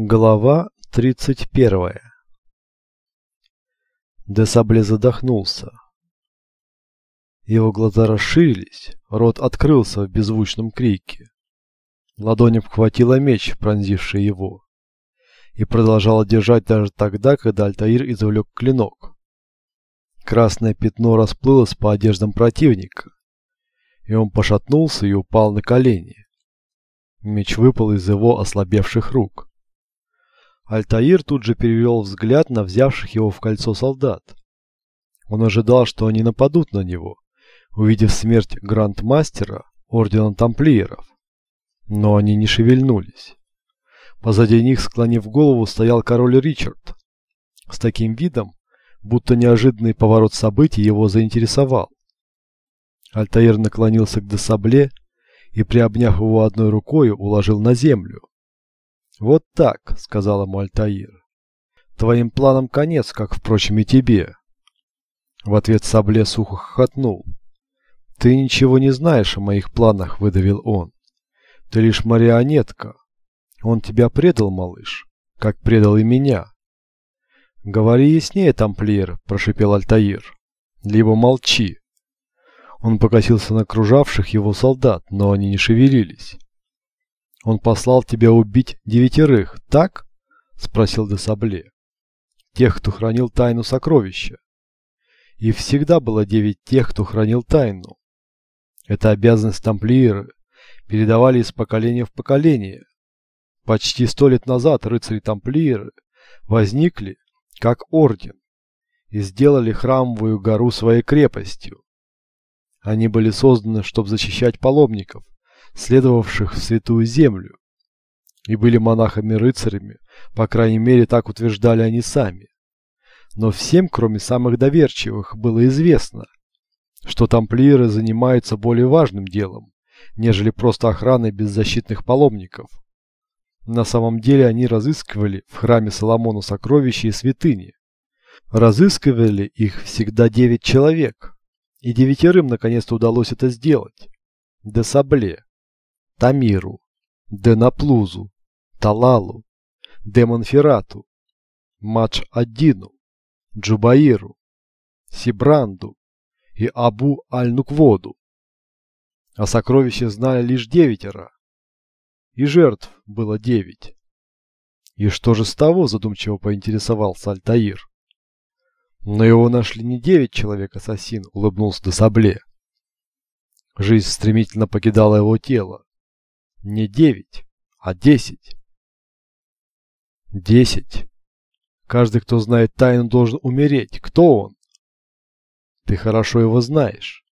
Глава 31 Десабле задохнулся. Его глаза расширились, рот открылся в беззвучном крике. Ладонь обхватила меч, пронзивший его, и продолжала держать даже тогда, когда Альтаир извлек клинок. Красное пятно расплылось по одеждам противника, и он пошатнулся и упал на колени. Меч выпал из его ослабевших рук. Альтаир тут же перевел взгляд на взявших его в кольцо солдат. Он ожидал, что они нападут на него, увидев смерть грандмастера ордена тамплиеров. Но они не шевельнулись. Позади них, склонив голову, стоял король Ричард. С таким видом, будто неожиданный поворот событий его заинтересовал. Альтаир наклонился к Десабле и, приобняв его одной рукой, уложил на землю. «Вот так», — сказал ему Альтаир. «Твоим планам конец, как, впрочем, и тебе». В ответ Сабле сухо хохотнул. «Ты ничего не знаешь о моих планах», — выдавил он. «Ты лишь марионетка. Он тебя предал, малыш, как предал и меня». «Говори яснее, тамплиер», — прошипел Альтаир. «Либо молчи». Он покосился на окружавших его солдат, но они не шевелились. Он послал тебя убить девятерых, так? Спросил Десабле. Тех, кто хранил тайну сокровища. И всегда было девять тех, кто хранил тайну. Это обязанность тамплиеры передавали из поколения в поколение. Почти сто лет назад рыцари-тамплиеры возникли как орден и сделали храмовую гору своей крепостью. Они были созданы, чтобы защищать паломников следовавших в Святую Землю, и были монахами-рыцарями, по крайней мере так утверждали они сами. Но всем, кроме самых доверчивых, было известно, что тамплиеры занимаются более важным делом, нежели просто охраной беззащитных паломников. На самом деле они разыскивали в храме Соломона сокровища и святыни. Разыскивали их всегда девять человек, и девятерым наконец-то удалось это сделать. Десабле, Тамиру, Денаплузу, Талалу, Демонферату, Мадж-Аддину, Джубаиру, Сибранду и Абу Аль-Нукводу. О сокровище знали лишь девятеро, и жертв было девять. И что же с того, задумчиво поинтересовался Альтаир. Но его нашли не девять человек-ассасин, улыбнулся Десабле. Жизнь стремительно покидала его тело. Не девять, а десять. Десять. Каждый, кто знает тайну, должен умереть. Кто он? Ты хорошо его знаешь.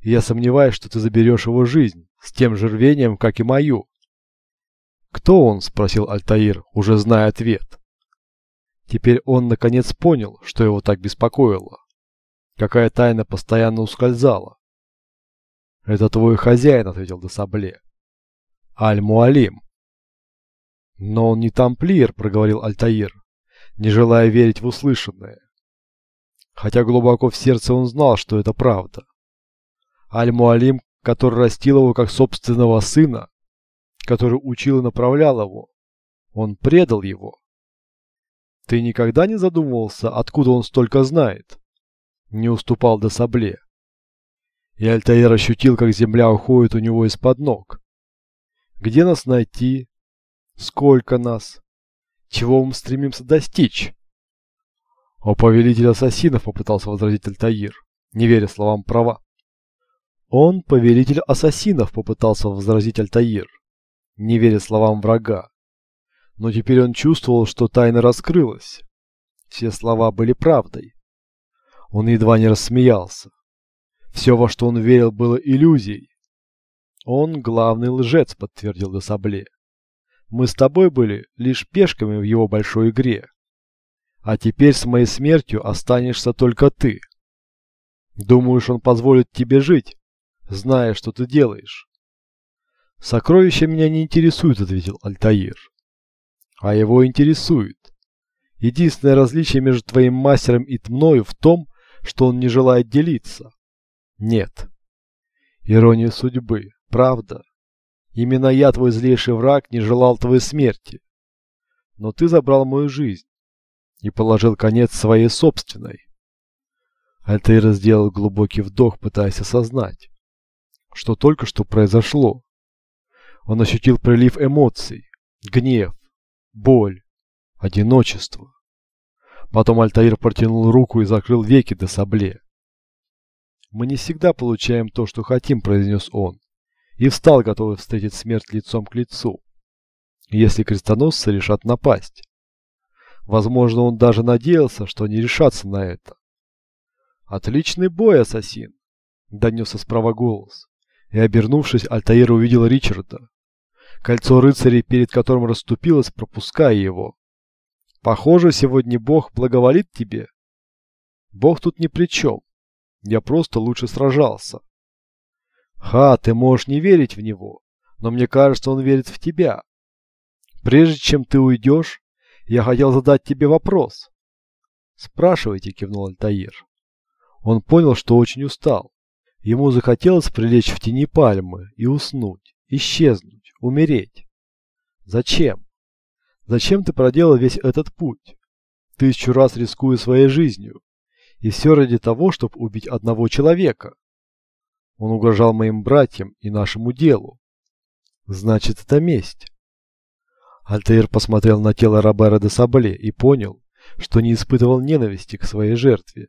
И я сомневаюсь, что ты заберешь его жизнь с тем же рвением, как и мою. Кто он? Спросил Альтаир, уже зная ответ. Теперь он наконец понял, что его так беспокоило. Какая тайна постоянно ускользала. «Это твой хозяин», — ответил Десабле. Аль-Муалим. Но он не тамплиер, проговорил Альтаир, не желая верить в услышанное. Хотя глубоко в сердце он знал, что это правда. Аль-Муалим, который растил его как собственного сына, который учил и направлял его, он предал его. Ты никогда не задумывался, откуда он столько знает? Не уступал до сабле. И Альтаир ощутил, как земля уходит у него из-под ног. Где нас найти? Сколько нас? Чего мы стремимся достичь? О, повелитель ассасинов, попытался возразить Альтаир, не веря словам права. Он повелитель ассасинов, попытался возразить Альтаир, не веря словам врага. Но теперь он чувствовал, что тайна раскрылась. Все слова были правдой. Он едва не рассмеялся. Все, во что он верил, было иллюзией. Он главный лжец, подтвердил Десабле. Мы с тобой были лишь пешками в его большой игре. А теперь с моей смертью останешься только ты. Думаешь, он позволит тебе жить, зная, что ты делаешь? Сокровища меня не интересуют, ответил Альтаир. А его интересует. Единственное различие между твоим мастером и мною в том, что он не желает делиться. Нет. Ирония судьбы. Правда. Именно я, твой злейший враг, не желал твоей смерти. но ты забрал мою жизнь и положил конец своей собственной. Альтаир сделал глубокий вдох, пытаясь осознать, что только что произошло. Он ощутил прилив эмоций, гнев, боль, одиночество. Потом Альтаир протянул руку и закрыл веки до сабле. «Мы не всегда получаем то, что хотим», — произнес он, и встал, готовый встретить смерть лицом к лицу, если крестоносцы решат напасть. Возможно, он даже надеялся, что не решатся на это. «Отличный бой, ассасин!» — донесся справа голос. И, обернувшись, Альтаир увидел Ричарда. Кольцо рыцарей, перед которым расступилось, пропуская его. «Похоже, сегодня Бог благоволит тебе». «Бог тут ни при чем. Я просто лучше сражался». «Ха, ты можешь не верить в него, но мне кажется, он верит в тебя. Прежде чем ты уйдешь, я хотел задать тебе вопрос». «Спрашивайте», — кивнул Альтаир. Он понял, что очень устал. Ему захотелось прилечь в тени пальмы и уснуть, исчезнуть, умереть. Зачем? Зачем ты проделал весь этот путь? Тысячу раз рискуя своей жизнью. И все ради того, чтобы убить одного человека. Он угрожал моим братьям и нашему делу. Значит, это месть. Альтаир посмотрел на тело Робера де Сабле и понял, что не испытывал ненависти к своей жертве.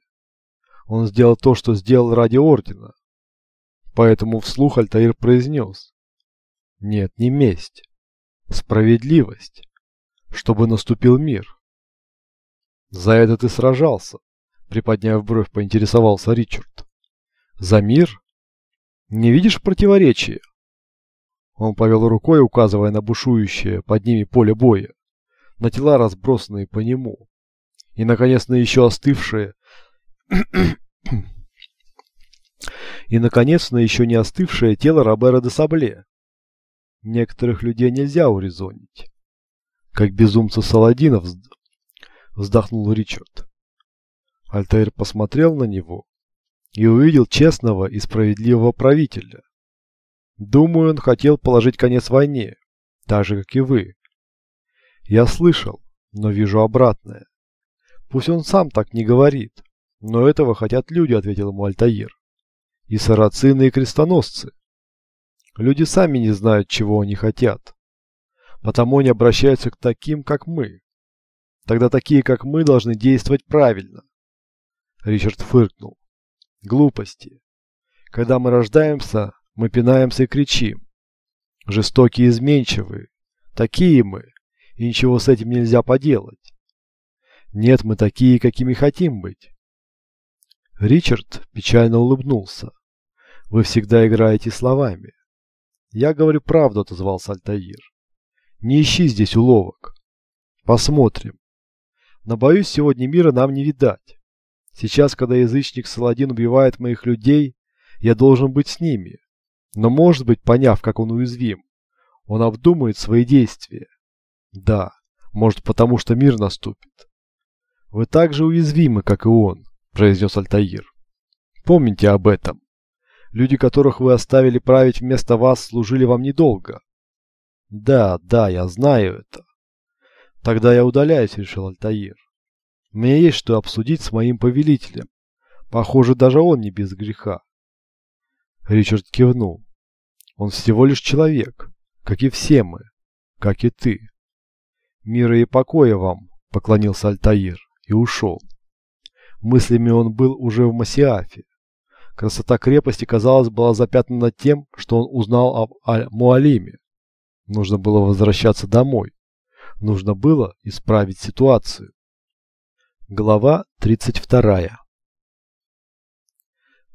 Он сделал то, что сделал ради Ордена. Поэтому вслух Альтаир произнес. Нет, не месть. Справедливость. Чтобы наступил мир. За это ты сражался, приподняв бровь, поинтересовался Ричард. За мир? Не видишь противоречия? Он повел рукой, указывая на бушующее под ними поле боя, на тела, разбросанные по нему, и, наконец, на еще остывшее и, наконец, на еще не остывшее тело Робера де Сабле. Некоторых людей нельзя урезонить. Как безумца Саладина взд... вздохнул Ричард. Альтаир посмотрел на него и увидел честного и справедливого правителя. Думаю, он хотел положить конец войне, так же, как и вы. Я слышал, но вижу обратное. Пусть он сам так не говорит, но этого хотят люди, ответил ему Альтаир. И сарацины, и крестоносцы. Люди сами не знают, чего они хотят. Потому они обращаются к таким, как мы. Тогда такие, как мы, должны действовать правильно. Ричард фыркнул. Глупости. Когда мы рождаемся, мы пинаемся и кричим. Жестокие и изменчивые. Такие мы. И ничего с этим нельзя поделать. Нет, мы такие, какими хотим быть. Ричард печально улыбнулся. «Вы всегда играете словами». «Я говорю правду», — отозвался Альтаир. «Не ищи здесь уловок. Посмотрим. Но, боюсь, сегодня мира нам не видать. Сейчас, когда язычник Саладин убивает моих людей, я должен быть с ними. Но, может быть, поняв, как он уязвим, он обдумает свои действия. Да, может, потому что мир наступит. Вы так же уязвимы, как и он произнес Альтаир. Помните об этом. Люди, которых вы оставили править вместо вас, служили вам недолго. Да, да, я знаю это. Тогда я удаляюсь, решил Альтаир. Мне есть что обсудить с моим повелителем. Похоже, даже он не без греха. Ричард кивнул. Он всего лишь человек, как и все мы, как и ты. Мира и покоя вам, поклонился Альтаир и ушел. Мыслями он был уже в Масиафе. Красота крепости, казалось, была запятнана тем, что он узнал об Аль-Муалиме. Нужно было возвращаться домой. Нужно было исправить ситуацию. Глава 32.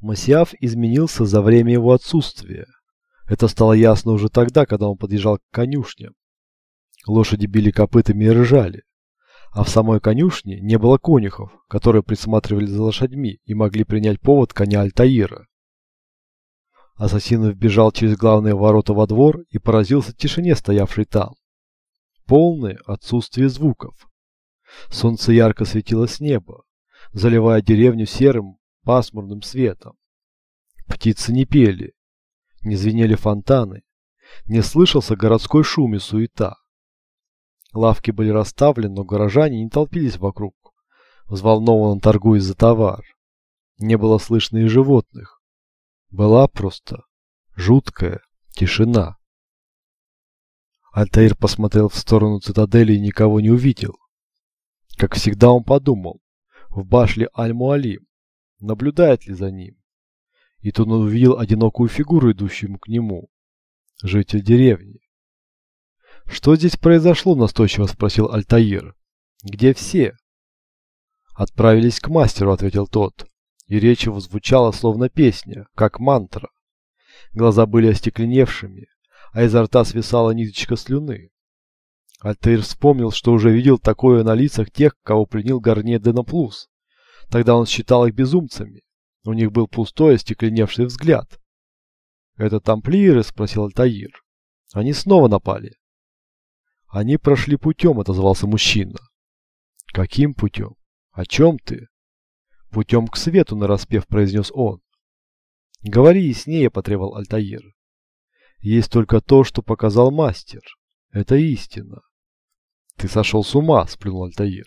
Масиаф изменился за время его отсутствия. Это стало ясно уже тогда, когда он подъезжал к конюшням. Лошади били копытами и ржали а в самой конюшне не было конюхов, которые присматривали за лошадьми и могли принять повод коня Альтаира. Ассасин вбежал через главные ворота во двор и поразился тишине, стоявшей там. Полное отсутствие звуков. Солнце ярко светило с неба, заливая деревню серым, пасмурным светом. Птицы не пели, не звенели фонтаны, не слышался городской шум и суета. Лавки были расставлены, но горожане не толпились вокруг, взволнованно торгуясь за товар. Не было слышно и животных. Была просто жуткая тишина. Альтаир посмотрел в сторону цитадели и никого не увидел. Как всегда он подумал, в башне Аль-Муалим, наблюдает ли за ним. И тут он увидел одинокую фигуру, идущую к нему. Житель деревни. «Что здесь произошло?» – настойчиво спросил Альтаир. «Где все?» «Отправились к мастеру», – ответил тот. И речь его звучала словно песня, как мантра. Глаза были остекленевшими, а изо рта свисала ниточка слюны. Альтаир вспомнил, что уже видел такое на лицах тех, кого пленил Гарне Денаплус. Тогда он считал их безумцами. У них был пустой, остекленевший взгляд. «Это тамплиеры?» – спросил Альтаир. «Они снова напали». «Они прошли путем», – отозвался мужчина. «Каким путем? О чем ты?» «Путем к свету», – нараспев произнес он. «Говори яснее», – потребовал Альтаир. «Есть только то, что показал мастер. Это истина». «Ты сошел с ума», – сплюнул Альтаир.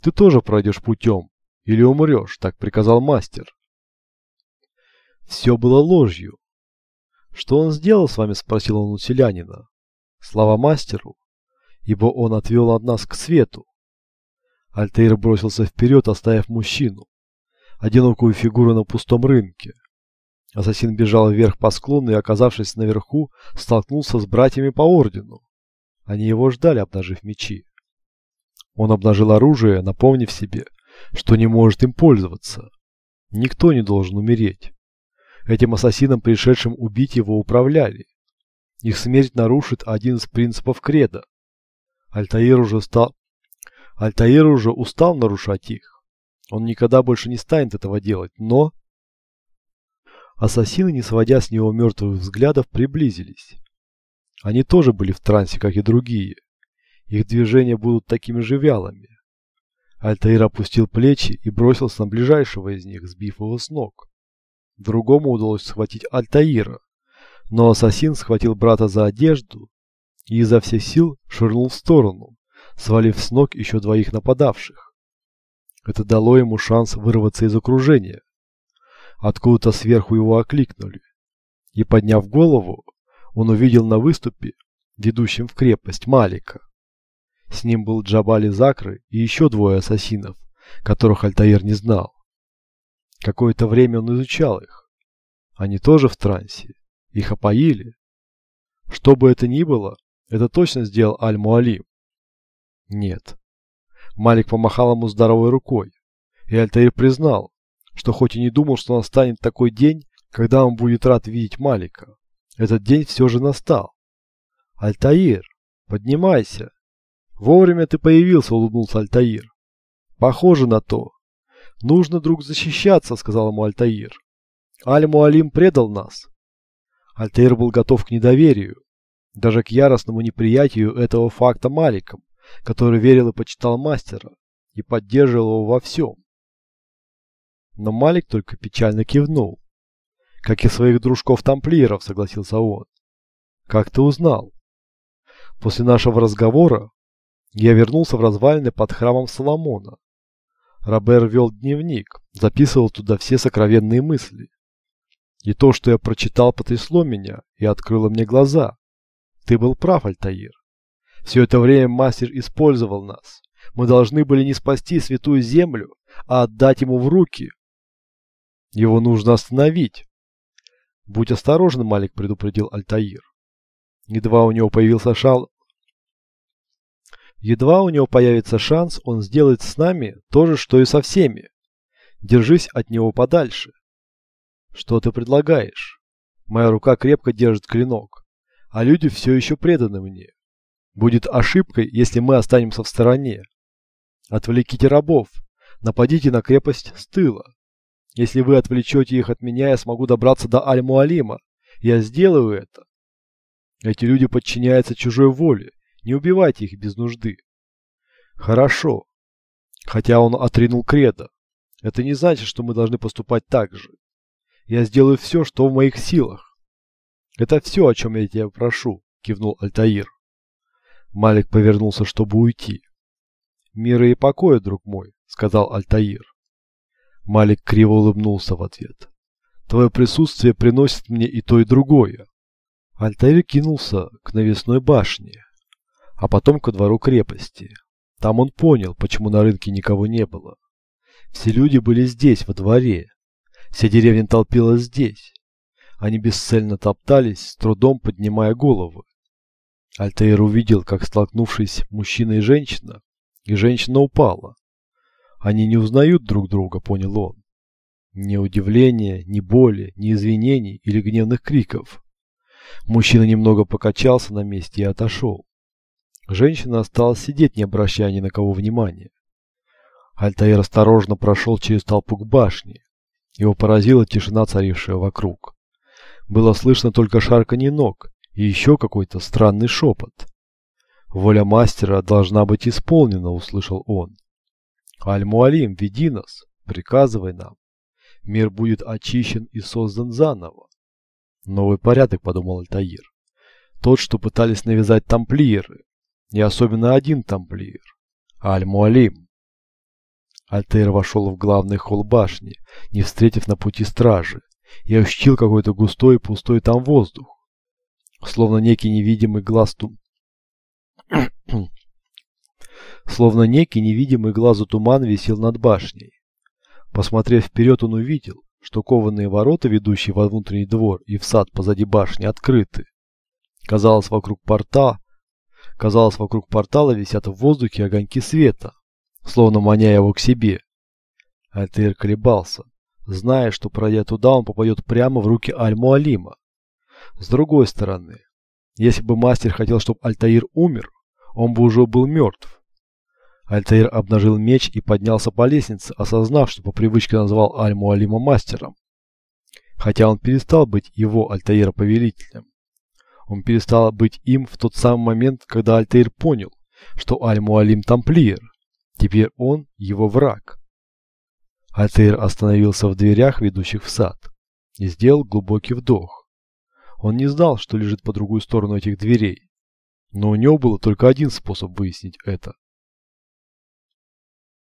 «Ты тоже пройдешь путем, или умрешь», – так приказал мастер. Все было ложью. «Что он сделал с вами?» – спросил он у селянина. «Слава мастеру, ибо он отвел от нас к свету». Альтаир бросился вперед, оставив мужчину, одинокую фигуру на пустом рынке. Ассасин бежал вверх по склону и, оказавшись наверху, столкнулся с братьями по ордену. Они его ждали, обнажив мечи. Он обнажил оружие, напомнив себе, что не может им пользоваться. Никто не должен умереть. Этим ассасинам, пришедшим убить его, управляли. Их смерть нарушит один из принципов креда. Альтаир уже, стал... Альтаир уже устал нарушать их. Он никогда больше не станет этого делать, но... Ассасины, не сводя с него мертвых взглядов, приблизились. Они тоже были в трансе, как и другие. Их движения будут такими же вялыми. Альтаир опустил плечи и бросился на ближайшего из них, сбив его с ног. Другому удалось схватить Альтаира, но ассасин схватил брата за одежду и изо всех сил швырнул в сторону, свалив с ног еще двоих нападавших. Это дало ему шанс вырваться из окружения. Откуда-то сверху его окликнули. И подняв голову, он увидел на выступе, ведущем в крепость, Малика. С ним был Джабали Закры и еще двое ассасинов, которых Альтаир не знал. Какое-то время он изучал их. Они тоже в трансе. Их опоили. Что бы это ни было, это точно сделал Аль-Муалим. Нет. Малик помахал ему здоровой рукой. И Альтаир признал, что хоть и не думал, что настанет такой день, когда он будет рад видеть Малика, этот день все же настал. «Альтаир, поднимайся!» «Вовремя ты появился», — улыбнулся Альтаир. «Похоже на то. Нужно, друг, защищаться», — сказал ему Альтаир. «Аль-Муалим предал нас». Альтаир был готов к недоверию, даже к яростному неприятию этого факта Маликом, который верил и почитал мастера и поддерживал его во всем. Но Малик только печально кивнул. Как и своих дружков-тамплиеров, согласился он. Как ты узнал? После нашего разговора я вернулся в развалины под храмом Соломона. Робер вел дневник, записывал туда все сокровенные мысли. И то, что я прочитал, потрясло меня и открыло мне глаза. Ты был прав, Альтаир. Все это время мастер использовал нас. Мы должны были не спасти святую землю, а отдать ему в руки, его нужно остановить. Будь осторожен, Малик предупредил Альтаир. Едва у него появился шал... Едва у него появится шанс, он сделает с нами то же, что и со всеми. Держись от него подальше. Что ты предлагаешь? Моя рука крепко держит клинок, а люди все еще преданы мне. Будет ошибкой, если мы останемся в стороне. Отвлеките рабов, нападите на крепость с тыла. Если вы отвлечете их от меня, я смогу добраться до Аль-Муалима. Я сделаю это. Эти люди подчиняются чужой воле. Не убивайте их без нужды. Хорошо. Хотя он отринул кредо. Это не значит, что мы должны поступать так же. Я сделаю все, что в моих силах. Это все, о чем я тебя прошу, кивнул Альтаир. Малик повернулся, чтобы уйти. «Мира и покоя, друг мой», — сказал Альтаир. Малик криво улыбнулся в ответ. «Твое присутствие приносит мне и то, и другое». Альтаир кинулся к навесной башне, а потом ко двору крепости. Там он понял, почему на рынке никого не было. Все люди были здесь, во дворе. Вся деревня толпилась здесь. Они бесцельно топтались, с трудом поднимая головы. Альтаир увидел, как столкнувшись мужчина и женщина, и женщина упала. Они не узнают друг друга, понял он. Ни удивления, ни боли, ни извинений или гневных криков. Мужчина немного покачался на месте и отошел. Женщина осталась сидеть, не обращая ни на кого внимания. Альтаир осторожно прошел через толпу к башне. Его поразила тишина, царившая вокруг. Было слышно только шарканье ног и еще какой-то странный шепот. «Воля мастера должна быть исполнена», — услышал он. «Аль-Муалим, веди нас, приказывай нам. Мир будет очищен и создан заново». «Новый порядок», — подумал Альтаир. «Тот, что пытались навязать тамплиеры, и особенно один тамплиер, Аль-Муалим». Альтаир вошел в главный холл башни, не встретив на пути стражи, и ощутил какой-то густой и пустой там воздух, словно некий невидимый глаз тум... словно некий невидимый глазу туман висел над башней. Посмотрев вперед, он увидел, что кованые ворота, ведущие во внутренний двор и в сад позади башни, открыты. Казалось, вокруг порта, казалось, вокруг портала висят в воздухе огоньки света, словно маня его к себе. Альтер колебался, зная, что пройдя туда, он попадет прямо в руки Аль-Муалима. С другой стороны, если бы мастер хотел, чтобы Альтаир умер, он бы уже был мертв. Альтаир обнажил меч и поднялся по лестнице, осознав, что по привычке назвал Аль-Муалима мастером. Хотя он перестал быть его Альтаира повелителем. Он перестал быть им в тот самый момент, когда Альтаир понял, что Аль-Муалим тамплиер. Теперь он его враг. Альтаир остановился в дверях, ведущих в сад, и сделал глубокий вдох. Он не знал, что лежит по другую сторону этих дверей, но у него был только один способ выяснить это.